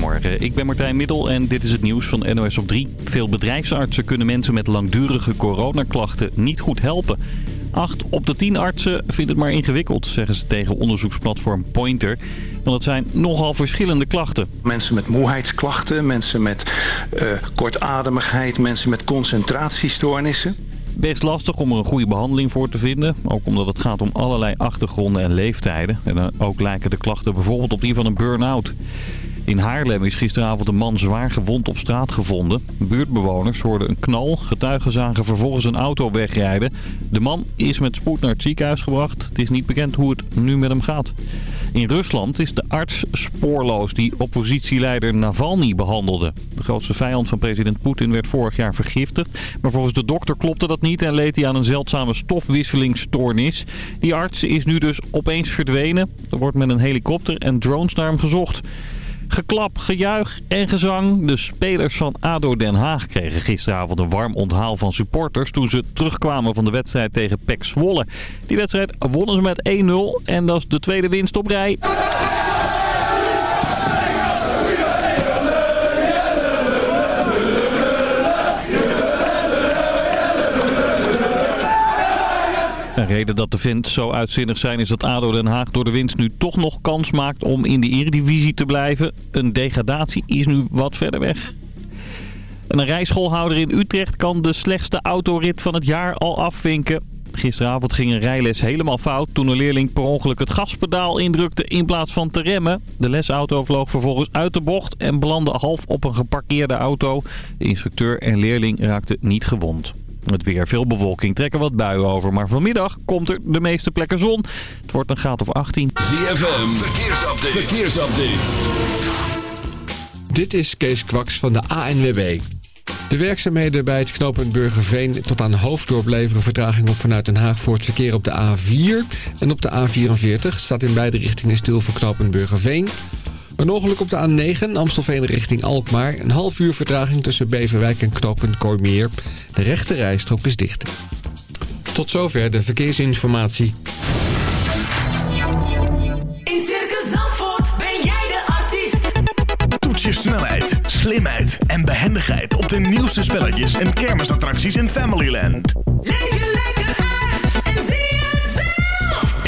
Goedemorgen, ik ben Martijn Middel en dit is het nieuws van NOS op 3. Veel bedrijfsartsen kunnen mensen met langdurige coronaklachten niet goed helpen. Acht op de tien artsen vindt het maar ingewikkeld, zeggen ze tegen onderzoeksplatform Pointer. Want het zijn nogal verschillende klachten. Mensen met moeheidsklachten, mensen met eh, kortademigheid, mensen met concentratiestoornissen. Best lastig om er een goede behandeling voor te vinden. Ook omdat het gaat om allerlei achtergronden en leeftijden. En eh, ook lijken de klachten bijvoorbeeld op die van een burn-out. In Haarlem is gisteravond een man zwaar gewond op straat gevonden. Buurtbewoners hoorden een knal. Getuigen zagen vervolgens een auto wegrijden. De man is met spoed naar het ziekenhuis gebracht. Het is niet bekend hoe het nu met hem gaat. In Rusland is de arts spoorloos die oppositieleider Navalny behandelde. De grootste vijand van president Poetin werd vorig jaar vergiftigd. Maar volgens de dokter klopte dat niet en leed hij aan een zeldzame stofwisselingsstoornis. Die arts is nu dus opeens verdwenen. Er wordt met een helikopter en drones naar hem gezocht. Geklap, gejuich en gezang. De spelers van ADO Den Haag kregen gisteravond een warm onthaal van supporters... toen ze terugkwamen van de wedstrijd tegen PEC Zwolle. Die wedstrijd wonnen ze met 1-0 en dat is de tweede winst op rij. Reden dat de vent zo uitzinnig zijn is dat ADO Den Haag door de winst nu toch nog kans maakt om in de Eredivisie te blijven. Een degradatie is nu wat verder weg. Een rijschoolhouder in Utrecht kan de slechtste autorit van het jaar al afvinken. Gisteravond ging een rijles helemaal fout toen een leerling per ongeluk het gaspedaal indrukte in plaats van te remmen. De lesauto vloog vervolgens uit de bocht en belandde half op een geparkeerde auto. De instructeur en leerling raakten niet gewond. Het weer veel bewolking, trekken wat buien over. Maar vanmiddag komt er de meeste plekken zon. Het wordt een graad of 18. ZFM, verkeersupdate. verkeersupdate. Dit is Kees Kwaks van de ANWB. De werkzaamheden bij het knooppunt Burgerveen tot aan Hoofddorp leveren vertraging op vanuit Den Haag voor het verkeer op de A4. En op de A44 staat in beide richtingen stil voor knooppunt Burgerveen. Een ongeluk op de A9, Amstelveen richting Alkmaar. Een half uur vertraging tussen Beverwijk en knooppunt Kooimeer. De rechte rijstrook is dicht. Tot zover de verkeersinformatie. In Circus Zandvoort ben jij de artiest. Toets je snelheid, slimheid en behendigheid op de nieuwste spelletjes en kermisattracties in Familyland. Leven,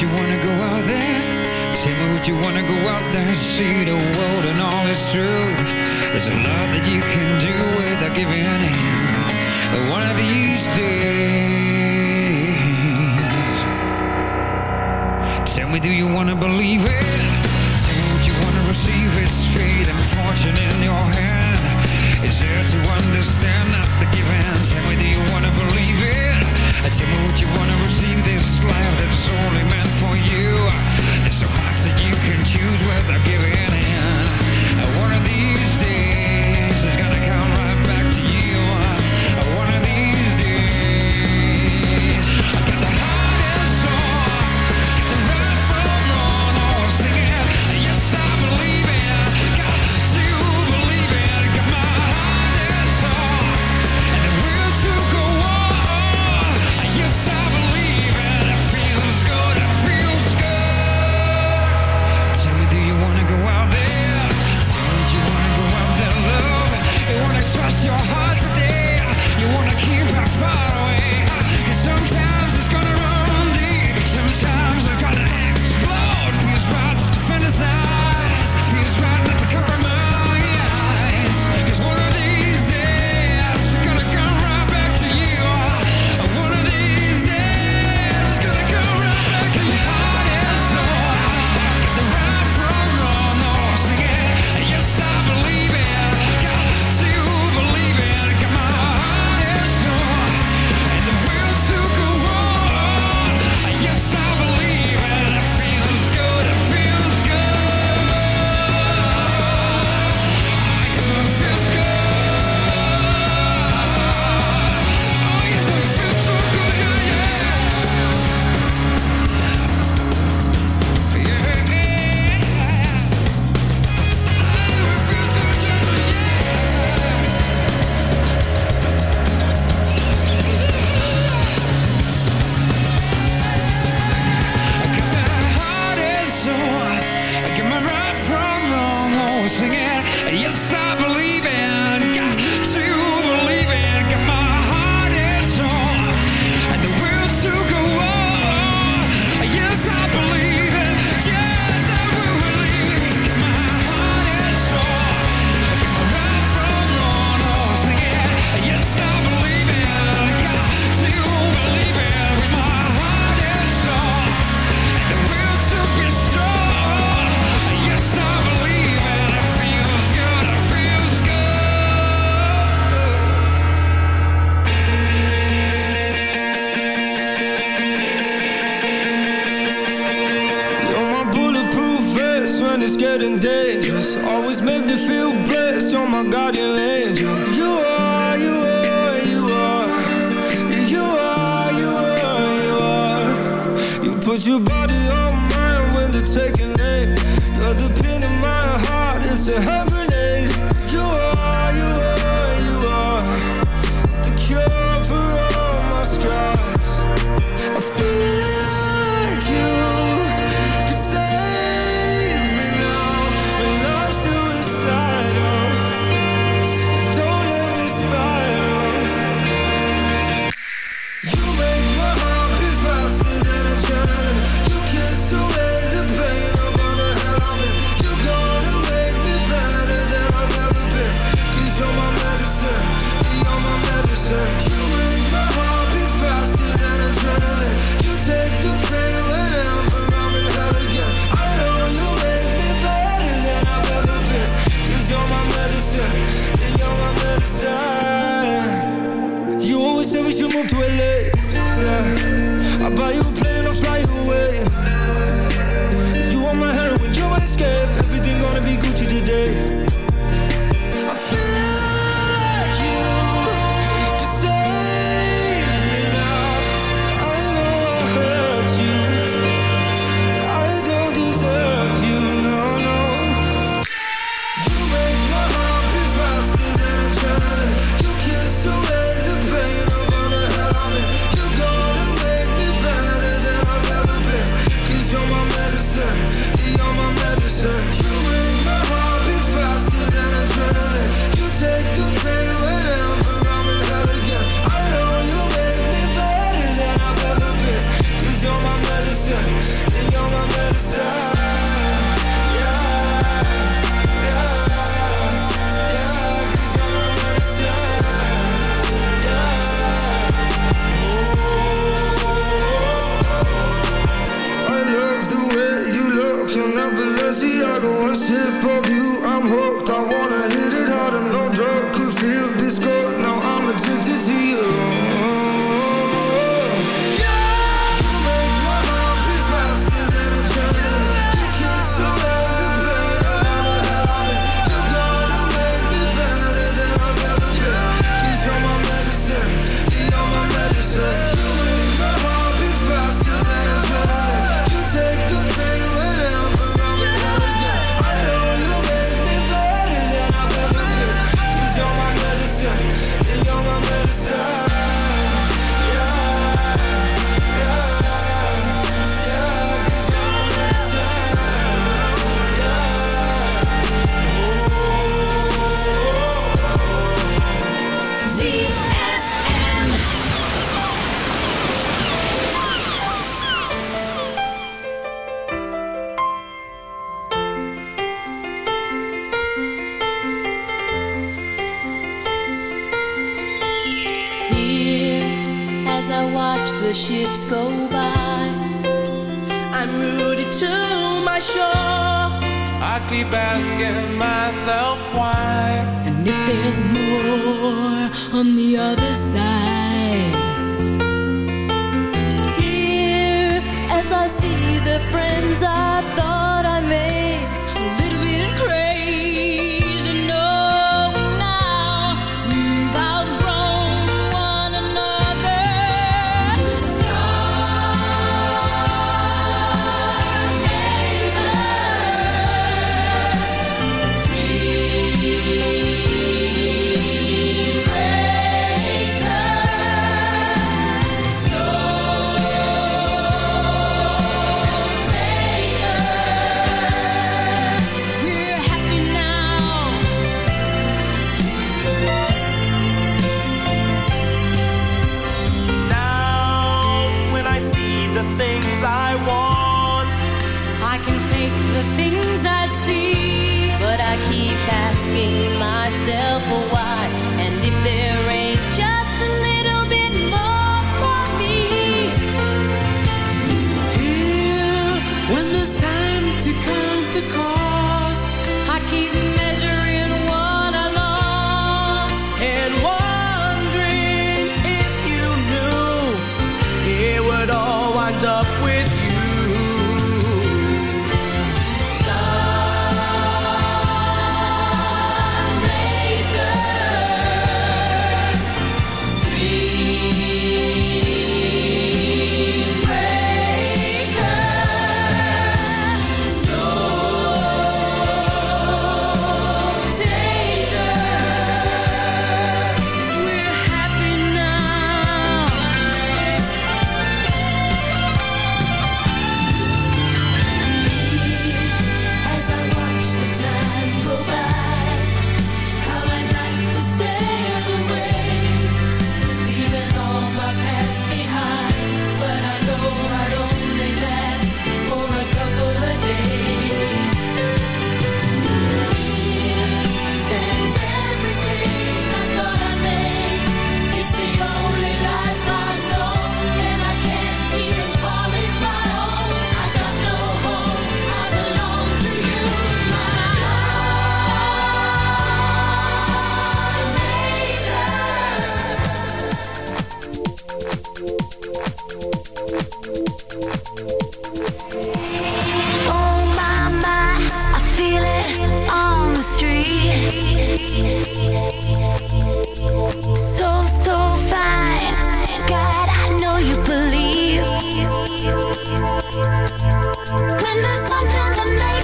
you wanna go out there? Tell me would you wanna go out there and see the world and all its truth? There's a lot that you can do without giving in. One of these days. Tell me, do you wanna believe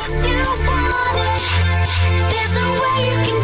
Cause you want it There's no way you can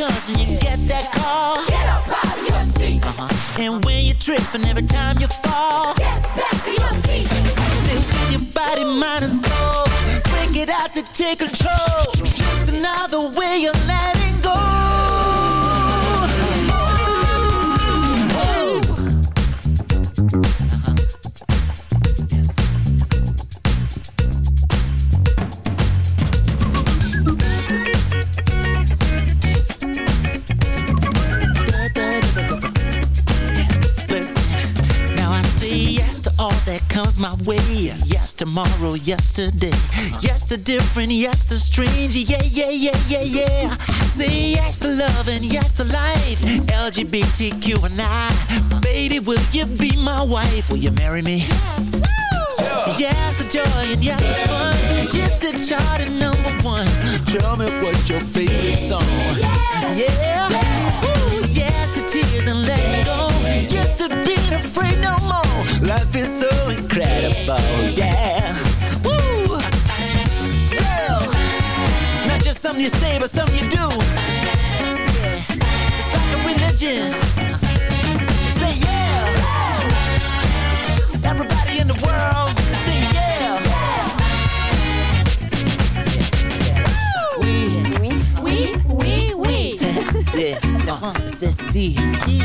comes and you can get that call. Get up out of your seat. Uh -huh. And when you trip and every time you fall, get back to your feet. Sit your body, mind, and soul. Break it out to take control. Just another way of tomorrow, yesterday. Yes to different, yes to strange. Yeah, yeah, yeah, yeah, yeah. Say yes to love and yes to life. LGBTQ and I. Baby, will you be my wife? Will you marry me? Yes. woo, Yes to joy and yes to fun. Yes to chart and number one. Tell me what your favorite song. Yeah. yeah. Ooh, yes to tears and let go. Yes to being afraid no more. Life is so incredible. Yeah. Some you say, but some you do. It's like a religion. Say yeah. Everybody in the world, say yeah. We, we, we, we. Yeah, no, c'est si. si.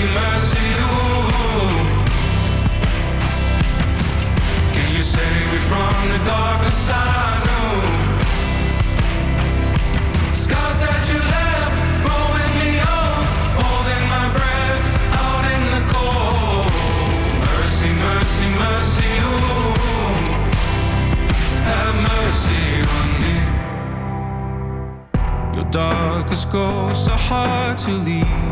mercy, mercy, ooh. Can you save me from the darkness I know? Scars that you left growing me old, holding my breath out in the cold. Mercy, mercy, mercy, ooh. Have mercy on me. Your darkest ghosts are hard to leave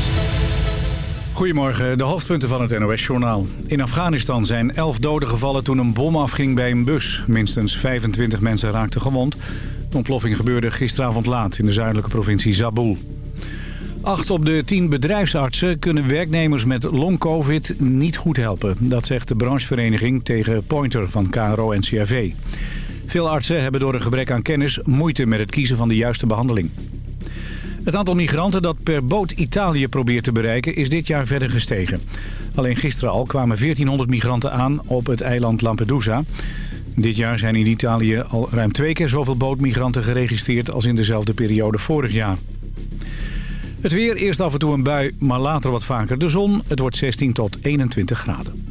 Goedemorgen, de hoofdpunten van het NOS-journaal. In Afghanistan zijn elf doden gevallen toen een bom afging bij een bus. Minstens 25 mensen raakten gewond. De ontploffing gebeurde gisteravond laat in de zuidelijke provincie Zabul. Acht op de tien bedrijfsartsen kunnen werknemers met long-covid niet goed helpen. Dat zegt de branchevereniging tegen Pointer van kro en CRV. Veel artsen hebben door een gebrek aan kennis moeite met het kiezen van de juiste behandeling. Het aantal migranten dat per boot Italië probeert te bereiken is dit jaar verder gestegen. Alleen gisteren al kwamen 1400 migranten aan op het eiland Lampedusa. Dit jaar zijn in Italië al ruim twee keer zoveel bootmigranten geregistreerd als in dezelfde periode vorig jaar. Het weer, eerst af en toe een bui, maar later wat vaker de zon. Het wordt 16 tot 21 graden.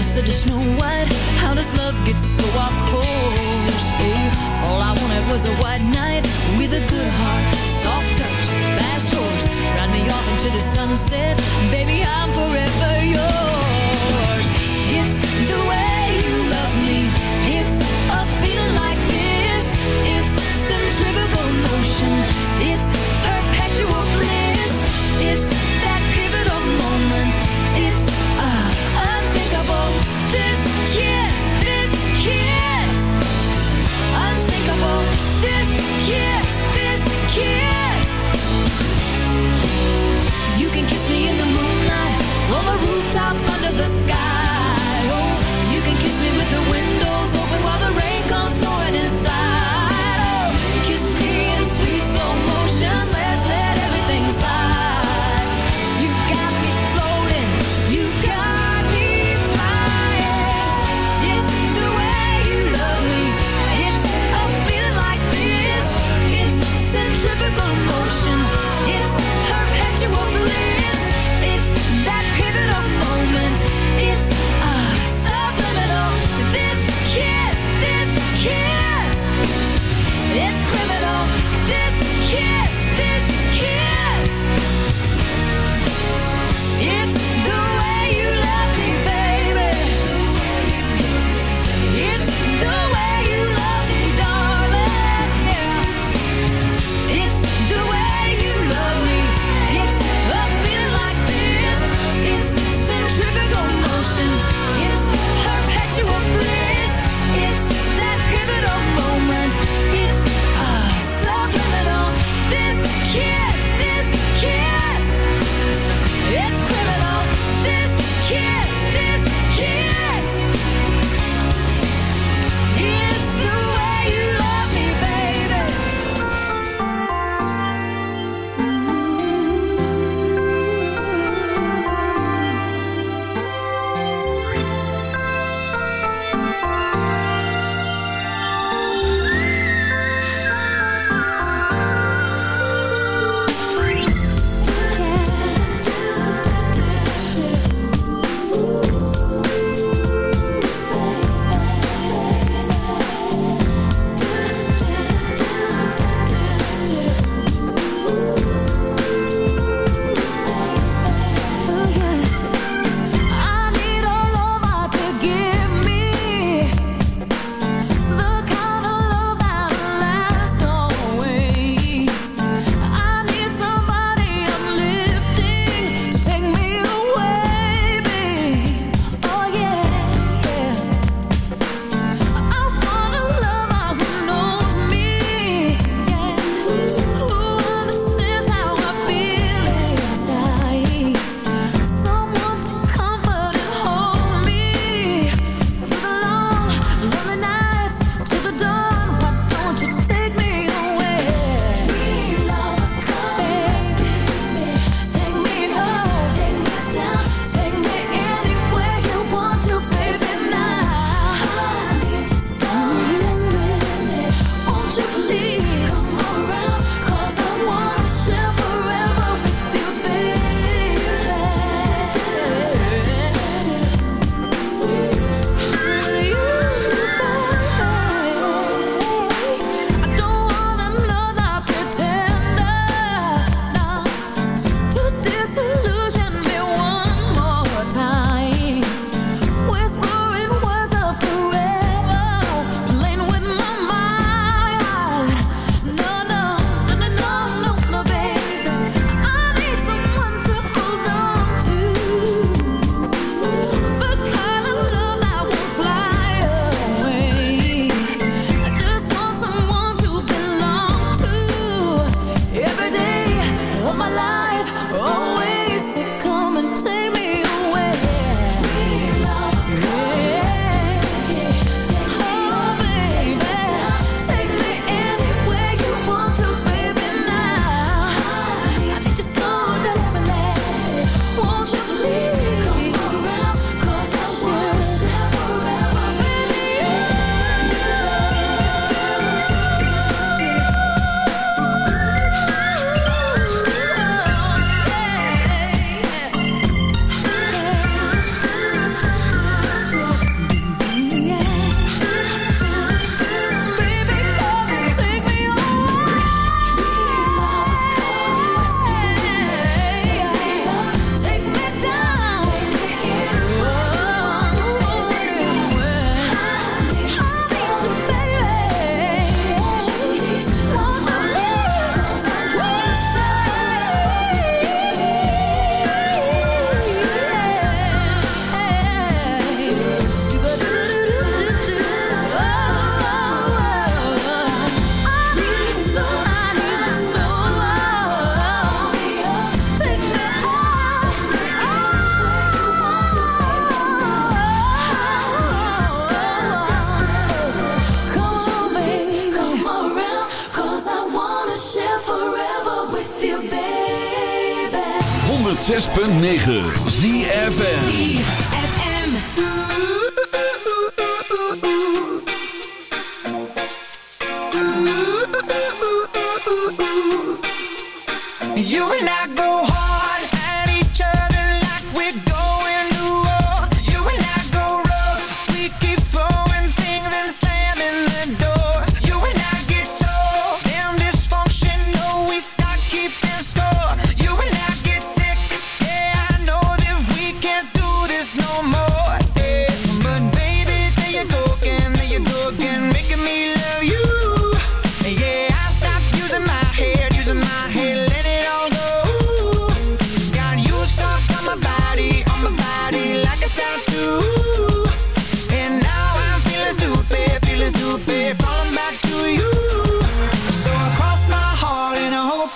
us a Snow White How does love get so off course? Oh, all I wanted was a white knight With a good heart, soft touch, fast horse Ride me off into the sunset Baby, I'm forever yours It's the way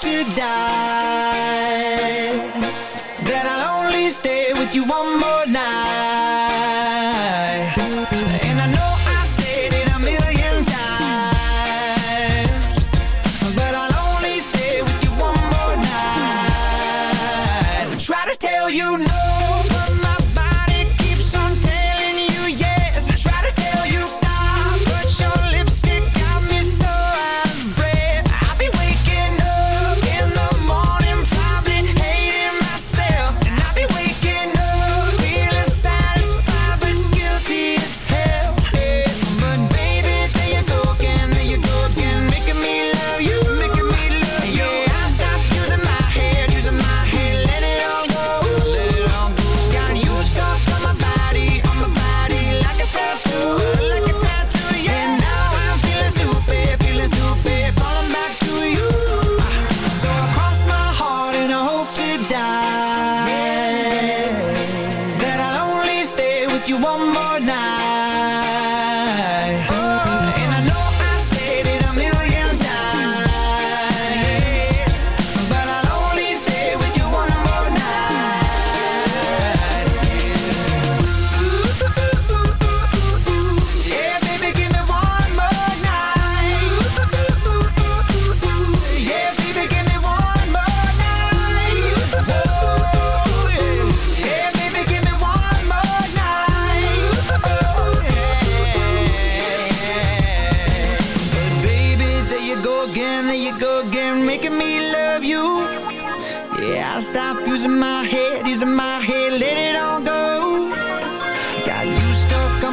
to die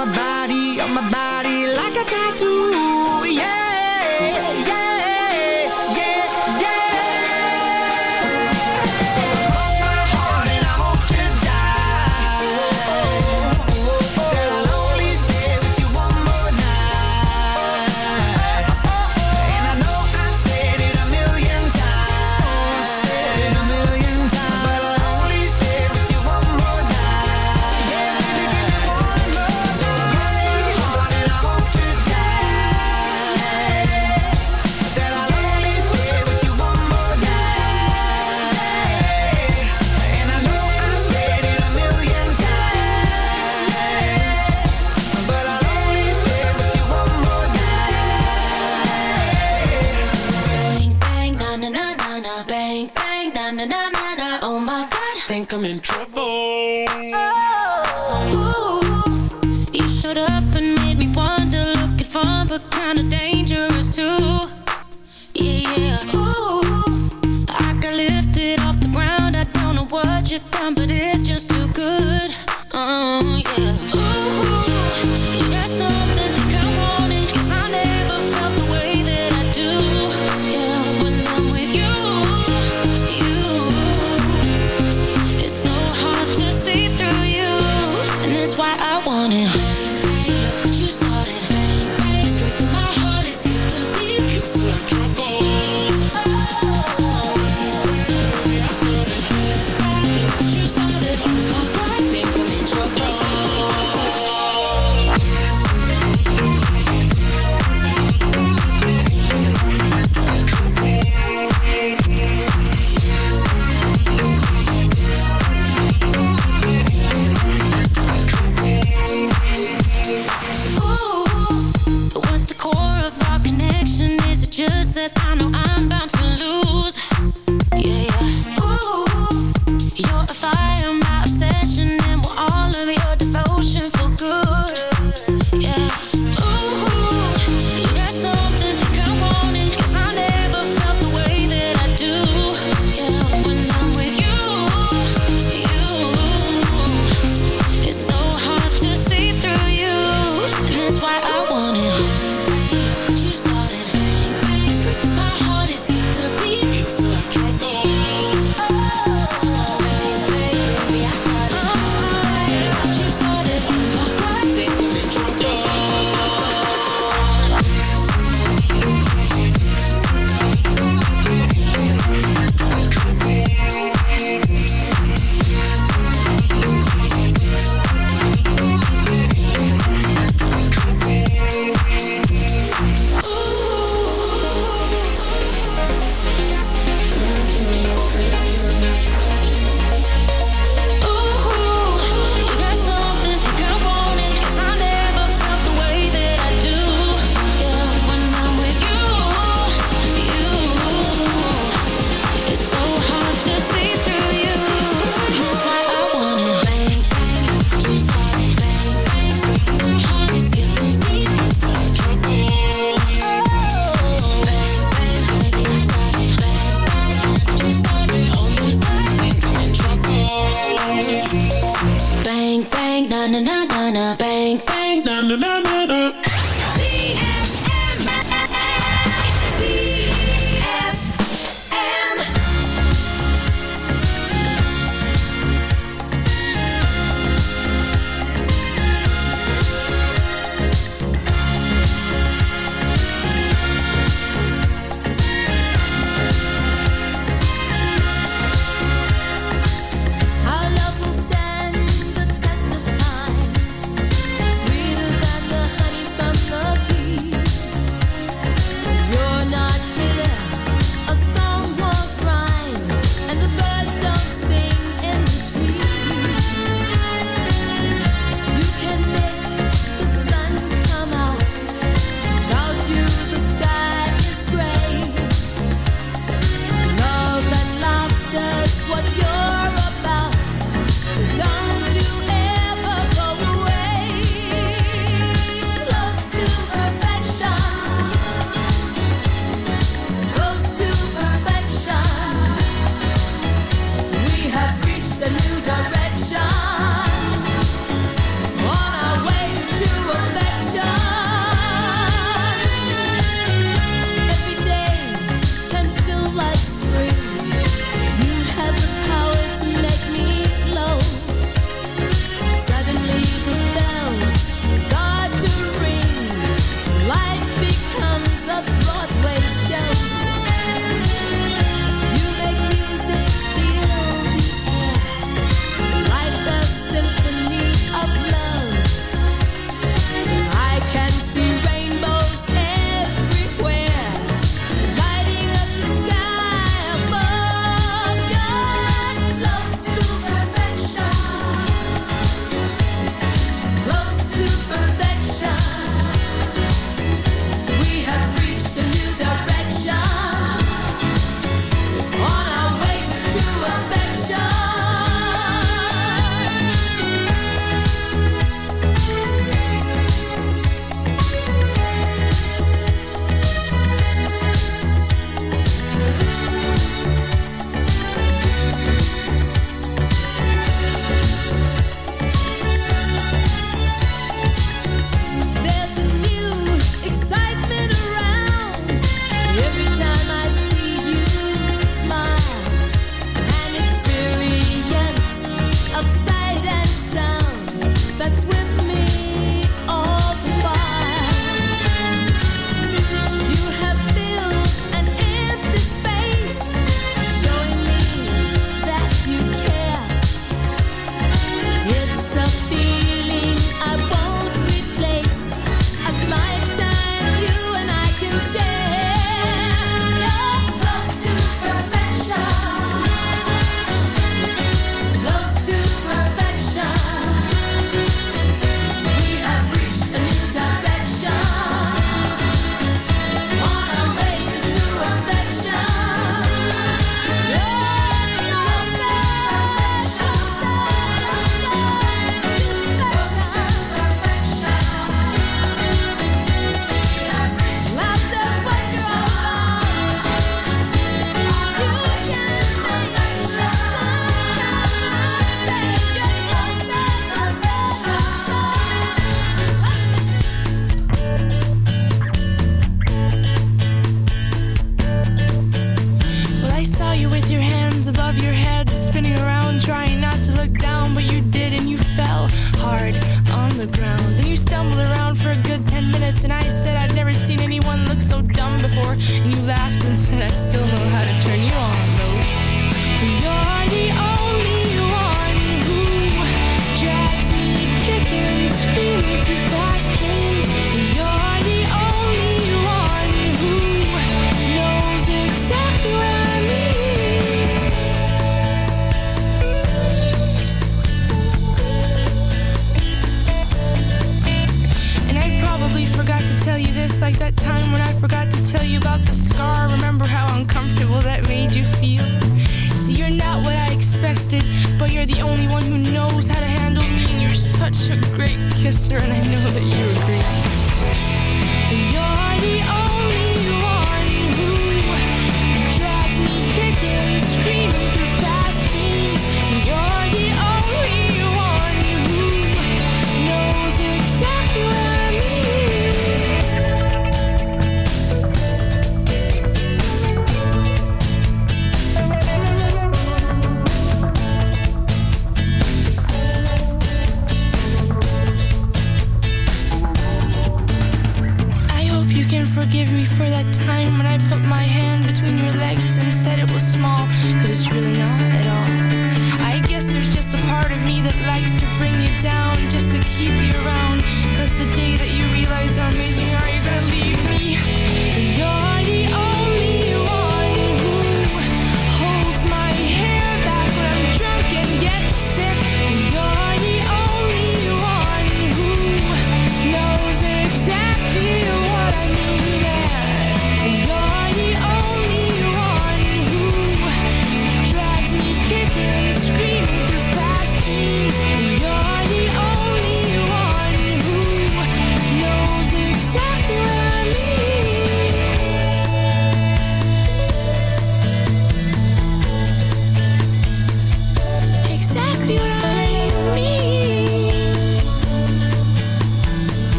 on my body, on my body like a tattoo, yeah bang bang na na na na na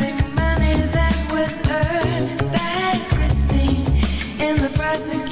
money that was earned by Christine in the prosecution.